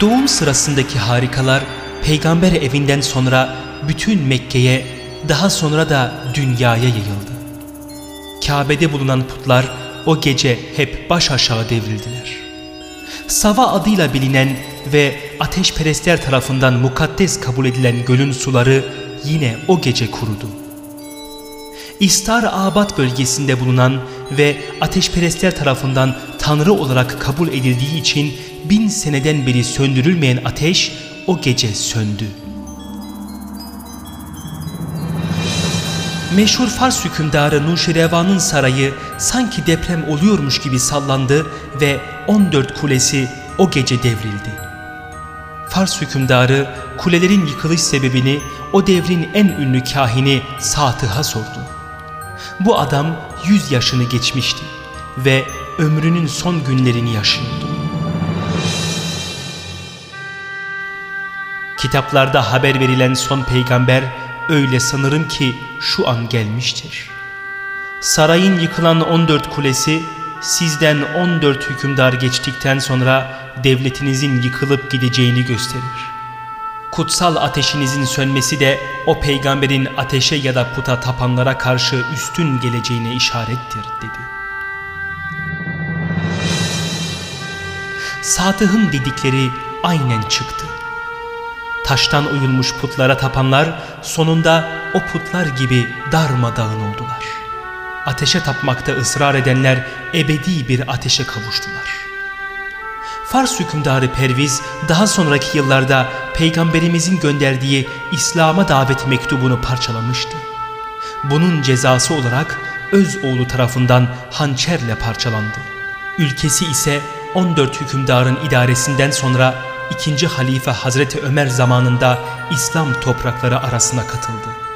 Doğum sırasındaki harikalar peygamber evinden sonra bütün Mekke'ye daha sonra da dünyaya yayıldı. Kabe'de bulunan putlar o gece hep baş aşağı devrildiler. Sava adıyla bilinen ve ateşperestler tarafından mukaddes kabul edilen gölün suları yine o gece kurudu. İstar Abad bölgesinde bulunan ve ateşperestler tarafından tanrı olarak kabul edildiği için bin seneden beri söndürülmeyen ateş o gece söndü. Meşhur Fars hükümdarı Nuşirevan'ın sarayı sanki deprem oluyormuş gibi sallandı ve 14 kulesi o gece devrildi. Fars hükümdarı kulelerin yıkılış sebebini o devrin en ünlü kahini Satıh'a sordu. Bu adam 100 yaşını geçmişti ve ömrünün son günlerini yaşıyordu. Kitaplarda haber verilen son peygamber öyle sanırım ki şu an gelmiştir. Sarayın yıkılan 14 kulesi sizden 14 hükümdar geçtikten sonra devletinizin yıkılıp gideceğini gösterir. Kutsal ateşinizin sönmesi de o peygamberin ateşe ya da puta tapanlara karşı üstün geleceğine işarettir dedi. Sadıh'ın dedikleri aynen çıktı. Taştan oyulmuş putlara tapanlar sonunda o putlar gibi darmadağın oldular. Ateşe tapmakta ısrar edenler ebedi bir ateşe kavuştular. Fars hükümdarı Perviz daha sonraki yıllarda peygamberimizin gönderdiği İslam'a davet mektubunu parçalamıştı. Bunun cezası olarak öz oğlu tarafından hançerle parçalandı. Ülkesi ise 14 hükümdarın idaresinden sonra 2. Halife Hazreti Ömer zamanında İslam toprakları arasına katıldı.